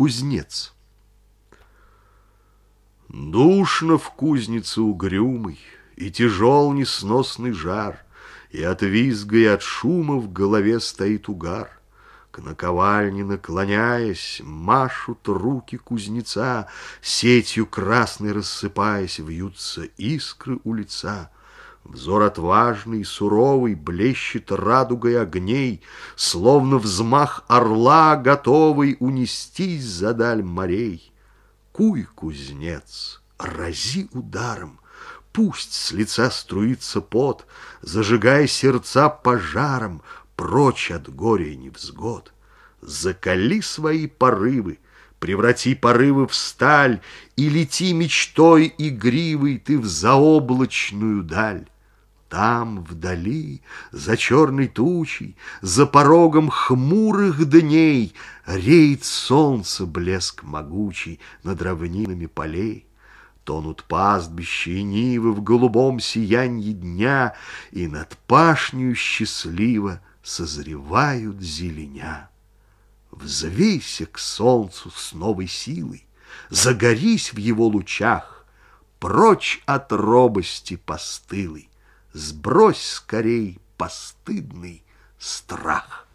Кузнец Душно в кузнице угрюмый, И тяжел несносный жар, И от визга и от шума в голове стоит угар. К наковальне наклоняясь, Машут руки кузнеца, Сетью красной рассыпаясь, Вьются искры у лица. Взор отважный, суровый, Блещет радугой огней, Словно взмах орла, готовый Унестись за даль морей. Куй, кузнец, рази ударом, Пусть с лица струится пот, Зажигая сердца пожаром, прочь от горя и невзгод. Закали свои порывы, преврати порывы в сталь, И лети мечтой игривой ты в заоблачную даль. Там, вдали, за черной тучей, За порогом хмурых дней Реет солнце блеск могучий Над равнинами полей. Тонут пастбища и нивы В голубом сиянье дня, И над пашню счастливо созревают зеленя. Взвейся к солнцу с новой силой, Загорись в его лучах, Прочь от робости постылой, Сбрось скорей постыдный страх.